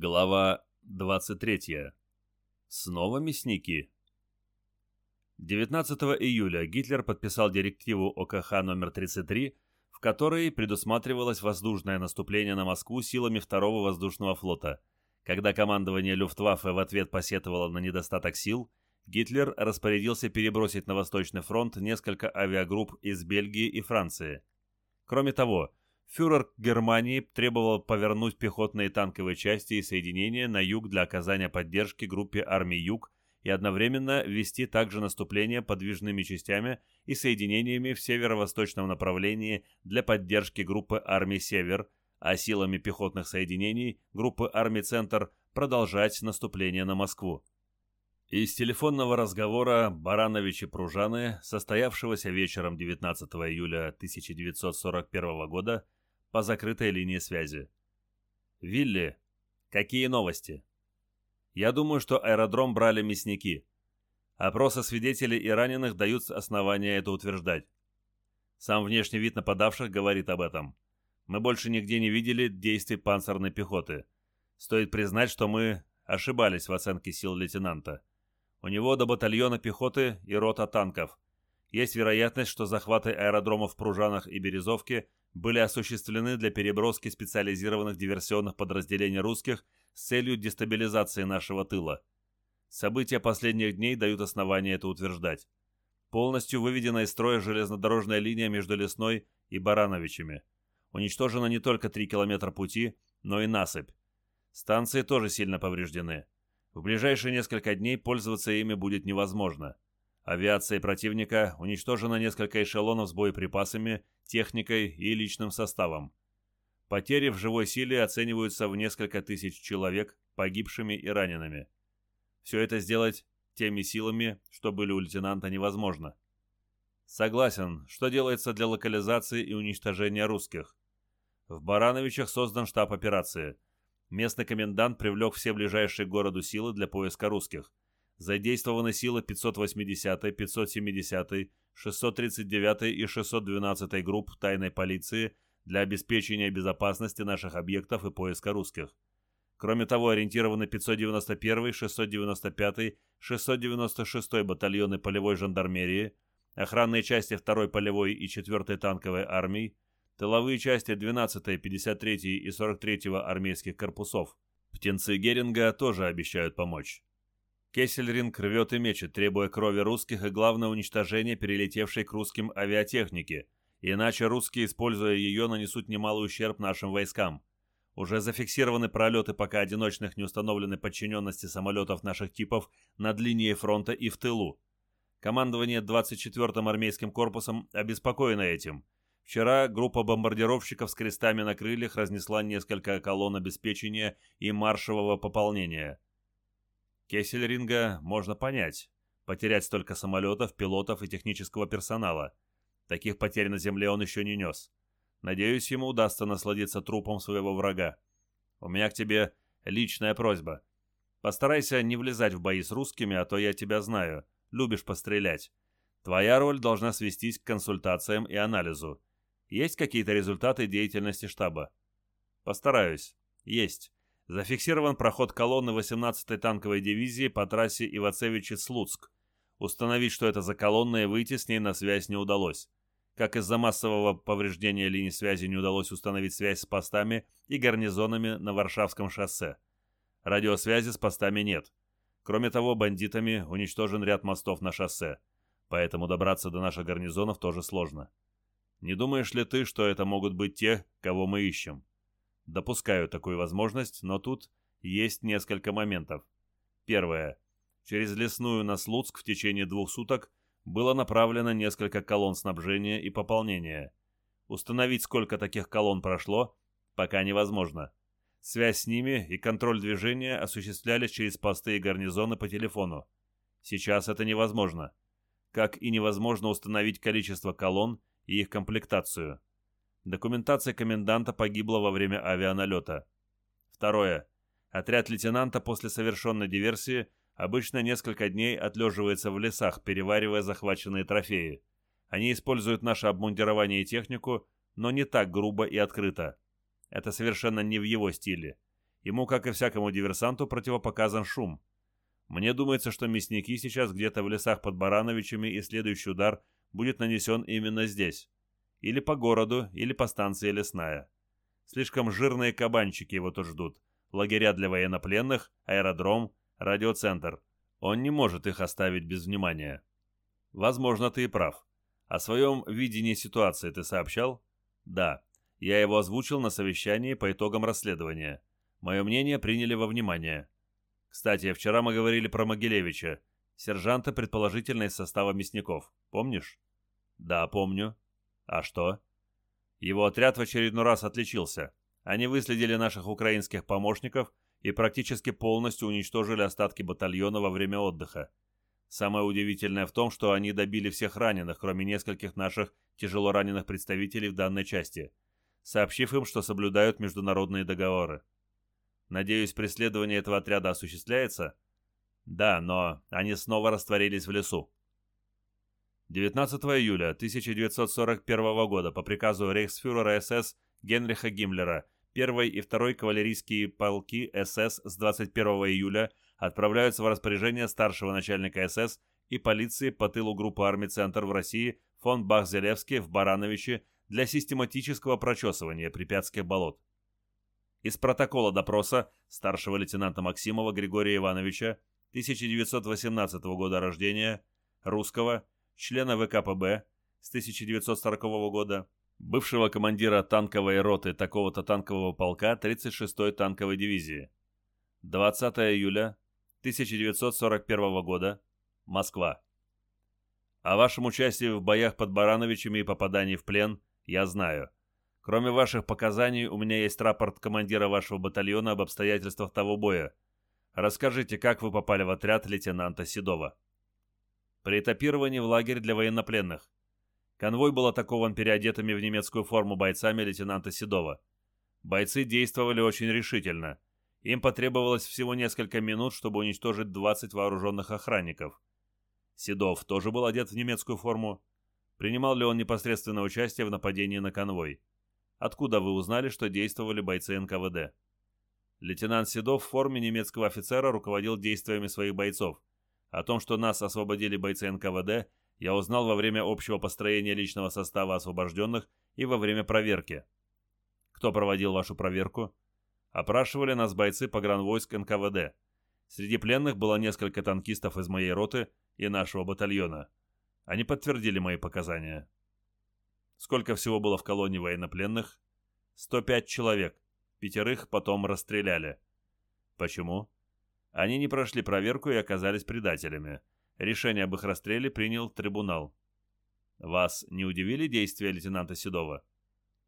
Глава 23. Снова мясники. 19 июля Гитлер подписал директиву ОКХ номер 33, в которой предусматривалось воздушное наступление на Москву силами второго воздушного флота. Когда командование Люфтваффе в ответ посетовало на недостаток сил, Гитлер распорядился перебросить на Восточный фронт несколько авиагрупп из Бельгии и Франции. Кроме того, фюрер Германии требовал повернуть пехотные танковые части и соединения на юг для оказания поддержки группе армий Юг и одновременно вести также наступление подвижными частями и соединениями в северо-восточном направлении для поддержки группы армий Север, а силами пехотных соединений группы армий Центр продолжать наступление на Москву. Из телефонного разговора Баранович и Пружаны, состоявшегося вечером 19 июля 1941 года, по закрытой линии связи. «Вилли, какие новости?» «Я думаю, что аэродром брали мясники. Опросы свидетелей и раненых дают основания это утверждать. Сам внешний вид нападавших говорит об этом. Мы больше нигде не видели действий панцирной пехоты. Стоит признать, что мы ошибались в оценке сил лейтенанта. У него до батальона пехоты и рота танков. Есть вероятность, что захваты аэродромов в Пружанах и Березовке были осуществлены для переброски специализированных диверсионных подразделений русских с целью дестабилизации нашего тыла. События последних дней дают основания это утверждать. Полностью выведена из строя железнодорожная линия между Лесной и Барановичами. Уничтожено не только 3 километра пути, но и насыпь. Станции тоже сильно повреждены. В ближайшие несколько дней пользоваться ими будет невозможно. Авиацией противника уничтожено несколько эшелонов с боеприпасами, техникой и личным составом. Потери в живой силе оцениваются в несколько тысяч человек погибшими и ранеными. Все это сделать теми силами, что были у лейтенанта, невозможно. Согласен, что делается для локализации и уничтожения русских. В Барановичах создан штаб операции. Местный комендант привлек все ближайшие к городу силы для поиска русских – Задействованы силы 580, 570, 639 и 612 групп тайной полиции для обеспечения безопасности наших объектов и поиска русских. Кроме того, ориентированы 591, 695, 696 батальоны полевой жандармерии, охранные части 2 полевой и 4 танковой армии, тыловые части 12, 53 и 43 армейских корпусов. Птенцы Геринга тоже обещают помочь. Кессельринг рвет и мечет, требуя крови русских и, главное, уничтожения перелетевшей к русским авиатехники, иначе русские, используя ее, нанесут немалый ущерб нашим войскам. Уже зафиксированы пролеты пока одиночных неустановленной подчиненности самолетов наших типов над линией фронта и в тылу. Командование 24-м армейским корпусом обеспокоено этим. Вчера группа бомбардировщиков с крестами на крыльях разнесла несколько колонн обеспечения и маршевого пополнения – Кессельринга можно понять. Потерять столько самолетов, пилотов и технического персонала. Таких потерь на земле он еще не нес. Надеюсь, ему удастся насладиться трупом своего врага. У меня к тебе личная просьба. Постарайся не влезать в бои с русскими, а то я тебя знаю. Любишь пострелять. Твоя роль должна свестись к консультациям и анализу. Есть какие-то результаты деятельности штаба? Постараюсь. Есть. Зафиксирован проход колонны 18-й танковой дивизии по трассе Ивацевичи-Слуцк. Установить, что это за колонна и выйти с ней на связь не удалось. Как из-за массового повреждения линии связи не удалось установить связь с постами и гарнизонами на Варшавском шоссе. Радиосвязи с постами нет. Кроме того, бандитами уничтожен ряд мостов на шоссе, поэтому добраться до наших гарнизонов тоже сложно. Не думаешь ли ты, что это могут быть те, кого мы ищем? Допускаю такую возможность, но тут есть несколько моментов. Первое. Через лесную на Слуцк в течение двух суток было направлено несколько колонн снабжения и пополнения. Установить, сколько таких колонн прошло, пока невозможно. Связь с ними и контроль движения осуществлялись через посты и гарнизоны по телефону. Сейчас это невозможно. Как и невозможно установить количество колонн и их комплектацию. Документация коменданта погибла во время авианалета. Второе. Отряд лейтенанта после совершенной диверсии обычно несколько дней отлеживается в лесах, переваривая захваченные трофеи. Они используют наше обмундирование и технику, но не так грубо и открыто. Это совершенно не в его стиле. Ему, как и всякому диверсанту, противопоказан шум. Мне думается, что мясники сейчас где-то в лесах под Барановичами, и следующий удар будет нанесен именно здесь. Или по городу, или по станции лесная. Слишком жирные кабанчики его тут ждут. Лагеря для военнопленных, аэродром, радиоцентр. Он не может их оставить без внимания. Возможно, ты и прав. О своем видении ситуации ты сообщал? Да. Я его озвучил на совещании по итогам расследования. Мое мнение приняли во внимание. Кстати, вчера мы говорили про Могилевича, сержанта, предположительно, из состава мясников. Помнишь? Да, помню. А что? Его отряд в очередной раз отличился. Они выследили наших украинских помощников и практически полностью уничтожили остатки батальона во время отдыха. Самое удивительное в том, что они добили всех раненых, кроме нескольких наших тяжело раненых представителей в данной части, сообщив им, что соблюдают международные договоры. Надеюсь, преследование этого отряда осуществляется? Да, но они снова растворились в лесу. 19 июля 1941 года по приказу рейхсфюрера СС Генриха Гиммлера 1 и 2 кавалерийские полки СС с 21 июля отправляются в распоряжение старшего начальника СС и полиции по тылу группы армий «Центр» в России фон Бах-Зелевский в Барановиче для систематического прочесывания препятствий болот. Из протокола допроса старшего лейтенанта Максимова Григория Ивановича 1918 года рождения, русского, члена ВКПБ с 1940 года, бывшего командира танковой роты такого-то танкового полка 36-й танковой дивизии. 20 июля 1941 года, Москва. О вашем участии в боях под Барановичами и попадании в плен я знаю. Кроме ваших показаний, у меня есть рапорт командира вашего батальона об обстоятельствах того боя. Расскажите, как вы попали в отряд лейтенанта Седова при этапировании в лагерь для военнопленных. Конвой был атакован переодетыми в немецкую форму бойцами лейтенанта Седова. Бойцы действовали очень решительно. Им потребовалось всего несколько минут, чтобы уничтожить 20 вооруженных охранников. Седов тоже был одет в немецкую форму. Принимал ли он непосредственное участие в нападении на конвой? Откуда вы узнали, что действовали бойцы НКВД? Лейтенант Седов в форме немецкого офицера руководил действиями своих бойцов. О том, что нас освободили бойцы НКВД, я узнал во время общего построения личного состава освобожденных и во время проверки. Кто проводил вашу проверку? Опрашивали нас бойцы погранвойск НКВД. Среди пленных было несколько танкистов из моей роты и нашего батальона. Они подтвердили мои показания. Сколько всего было в колонии военнопленных? 105 человек. Пятерых потом расстреляли. Почему? Они не прошли проверку и оказались предателями. Решение об их расстреле принял трибунал. Вас не удивили действия лейтенанта Седова?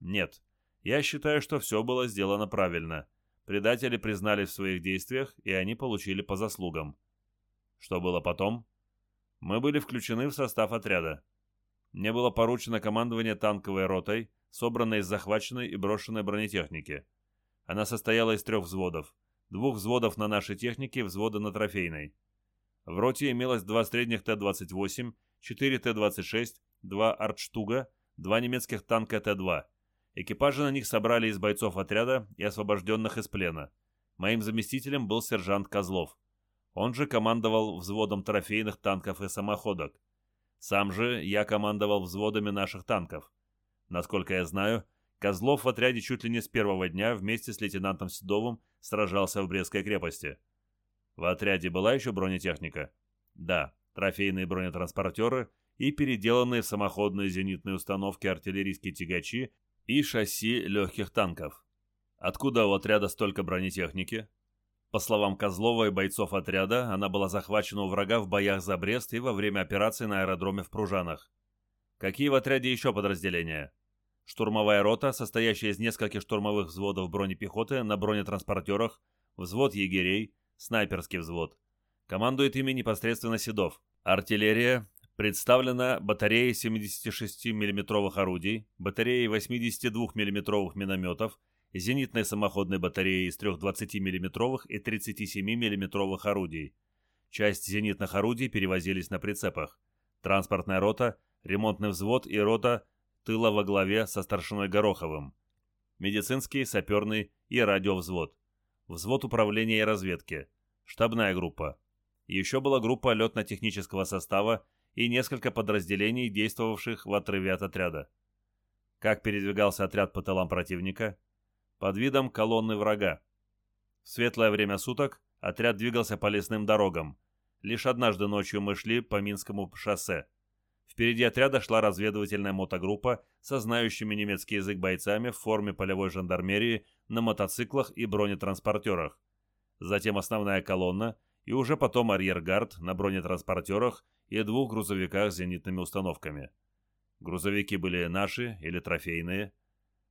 Нет. Я считаю, что все было сделано правильно. Предатели признали в своих действиях, и они получили по заслугам. Что было потом? Мы были включены в состав отряда. Мне было поручено командование танковой ротой, собранной из захваченной и брошенной бронетехники. Она состояла из трех взводов – двух взводов на нашей технике взвода на трофейной. В роте имелось два средних Т-28, 4 Т-26, два Артштуга, два немецких танка Т-2. Экипажи на них собрали из бойцов отряда и освобожденных из плена. Моим заместителем был сержант Козлов. Он же командовал взводом трофейных танков и самоходок. Сам же я командовал взводами наших танков. Насколько я знаю, Козлов в отряде чуть ли не с первого дня вместе с лейтенантом Седовым сражался в Брестской крепости. В отряде была еще бронетехника? Да, трофейные бронетранспортеры и переделанные в самоходные зенитные установки артиллерийские тягачи и шасси легких танков. Откуда у отряда столько бронетехники? По словам Козлова и бойцов отряда, она была захвачена у врага в боях за Брест и во время операции на аэродроме в Пружанах. Какие в отряде еще подразделения? Штурмовая рота, состоящая из нескольких штурмовых взводов бронепехоты на бронетранспортерах, взвод егерей, снайперский взвод. Командует ими непосредственно Седов. Артиллерия представлена батареей 76 миллиметровых орудий, батареей 82 миллиметровых минометов, зенитной самоходной батареей из трех 20 миллиметровых и 37 миллиметровых орудий. Часть зенитных орудий перевозились на прицепах. Транспортная рота, ремонтный взвод и рота тыла во главе со старшиной Гороховым, медицинский, саперный и радиовзвод. взвод управления и разведки, штабная группа. Еще была группа летно-технического состава и несколько подразделений, действовавших в отрыве от отряда. Как передвигался отряд по тылам противника? Под видом колонны врага. В светлое время суток отряд двигался по лесным дорогам. Лишь однажды ночью мы шли по Минскому шоссе. Впереди отряда шла разведывательная мотогруппа со знающими немецкий язык бойцами в форме полевой жандармерии на мотоциклах и бронетранспортерах. Затем основная колонна и уже потом арьергард на бронетранспортерах и двух грузовиках с зенитными установками. Грузовики были наши или трофейные.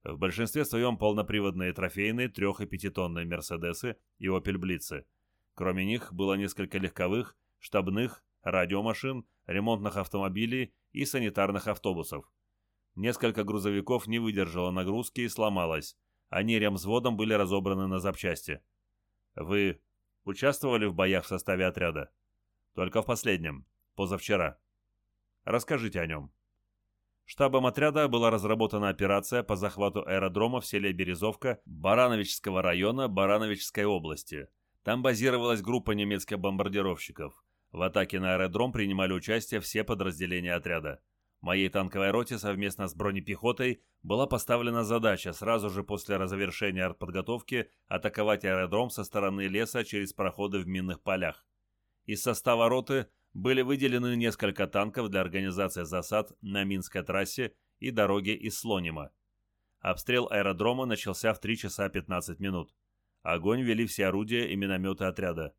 В большинстве своем полноприводные трофейные трех- и пятитонные «Мерседесы» и «Опель Блицы». Кроме них было несколько легковых, штабных, радиомашин, ремонтных автомобилей и санитарных автобусов. Несколько грузовиков не выдержало нагрузки и сломалось. Они ремзводом были разобраны на запчасти. Вы участвовали в боях в составе отряда? Только в последнем, позавчера. Расскажите о нем. Штабом отряда была разработана операция по захвату аэродрома в селе Березовка Барановичского района Барановичской области. Там базировалась группа немецких бомбардировщиков. В атаке на аэродром принимали участие все подразделения отряда. Моей танковой роте совместно с бронепехотой была поставлена задача сразу же после завершения артподготовки атаковать аэродром со стороны леса через проходы в минных полях. Из состава роты были выделены несколько танков для организации засад на Минской трассе и дороге из Слонима. Обстрел аэродрома начался в 3 часа 15 минут. Огонь вели все орудия и минометы отряда.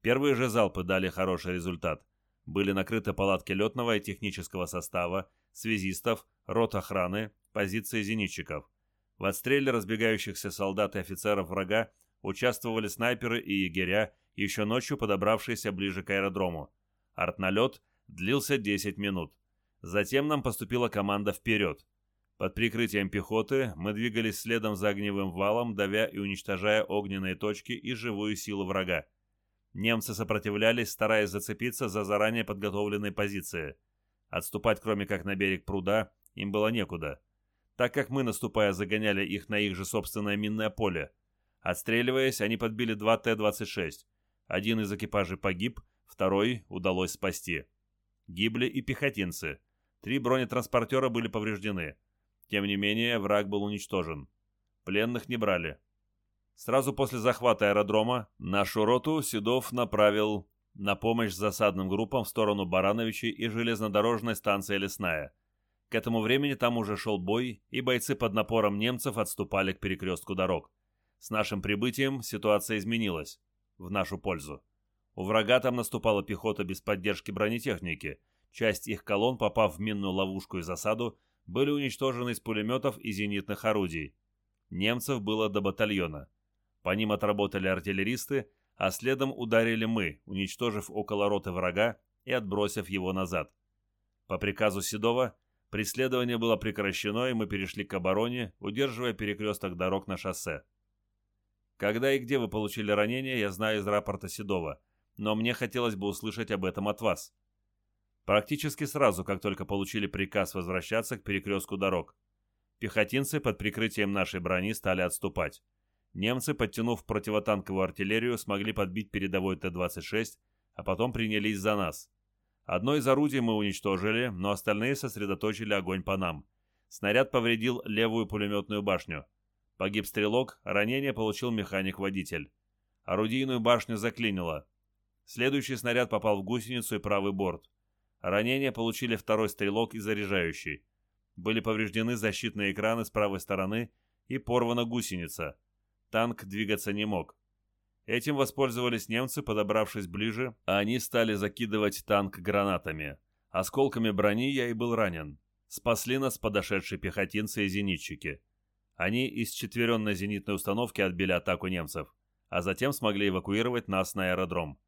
Первые же залпы дали хороший результат. Были накрыты палатки летного и технического состава, связистов, рот охраны, позиции зенитчиков. В отстреле разбегающихся солдат и офицеров врага участвовали снайперы и егеря, еще ночью подобравшиеся ближе к аэродрому. Артналет длился 10 минут. Затем нам поступила команда «Вперед!». Под прикрытием пехоты мы двигались следом за огневым валом, давя и уничтожая огненные точки и живую силу врага. Немцы сопротивлялись, стараясь зацепиться за заранее подготовленные позиции. Отступать, кроме как на берег пруда, им было некуда, так как мы, наступая, загоняли их на их же собственное минное поле. Отстреливаясь, они подбили два Т-26. Один из экипажей погиб, Второй удалось спасти. Гибли и пехотинцы. Три бронетранспортера были повреждены. Тем не менее, враг был уничтожен. Пленных не брали. Сразу после захвата аэродрома нашу роту Седов направил на помощь засадным группам в сторону Барановичей и железнодорожной станции Лесная. К этому времени там уже шел бой, и бойцы под напором немцев отступали к перекрестку дорог. С нашим прибытием ситуация изменилась. В нашу пользу. У врага там наступала пехота без поддержки бронетехники. Часть их колонн, попав в минную ловушку и засаду, были уничтожены из пулеметов и зенитных орудий. Немцев было до батальона. По ним отработали артиллеристы, а следом ударили мы, уничтожив около роты врага и отбросив его назад. По приказу Седова преследование было прекращено, и мы перешли к обороне, удерживая перекресток дорог на шоссе. Когда и где вы получили ранения, я знаю из рапорта Седова – но мне хотелось бы услышать об этом от вас. Практически сразу, как только получили приказ возвращаться к перекрестку дорог. Пехотинцы под прикрытием нашей брони стали отступать. Немцы, подтянув противотанковую артиллерию, смогли подбить передовой Т-26, а потом принялись за нас. Одно из орудий мы уничтожили, но остальные сосредоточили огонь по нам. Снаряд повредил левую пулеметную башню. Погиб стрелок, ранение получил механик-водитель. Орудийную башню заклинило. Следующий снаряд попал в гусеницу и правый борт. Ранения получили второй стрелок и заряжающий. Были повреждены защитные экраны с правой стороны и порвана гусеница. Танк двигаться не мог. Этим воспользовались немцы, подобравшись ближе, а они стали закидывать танк гранатами. Осколками брони я и был ранен. Спасли нас подошедшие пехотинцы и зенитчики. Они из четверенной зенитной установки отбили атаку немцев, а затем смогли эвакуировать нас на аэродром.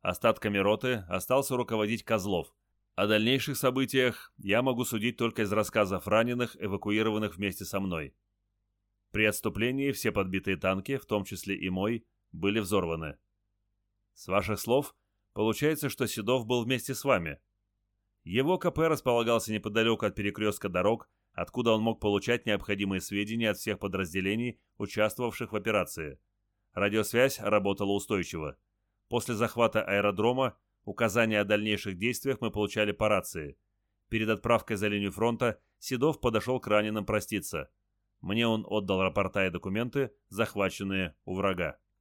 Остатками роты остался руководить Козлов. О дальнейших событиях я могу судить только из рассказов раненых, эвакуированных вместе со мной. При отступлении все подбитые танки, в том числе и мой, были взорваны. С ваших слов, получается, что Седов был вместе с вами. Его КП располагался неподалеку от перекрестка дорог, откуда он мог получать необходимые сведения от всех подразделений, участвовавших в операции. Радиосвязь работала устойчиво. После захвата аэродрома указания о дальнейших действиях мы получали по рации. Перед отправкой за линию фронта Седов подошел к раненым проститься. Мне он отдал рапорта и документы, захваченные у врага.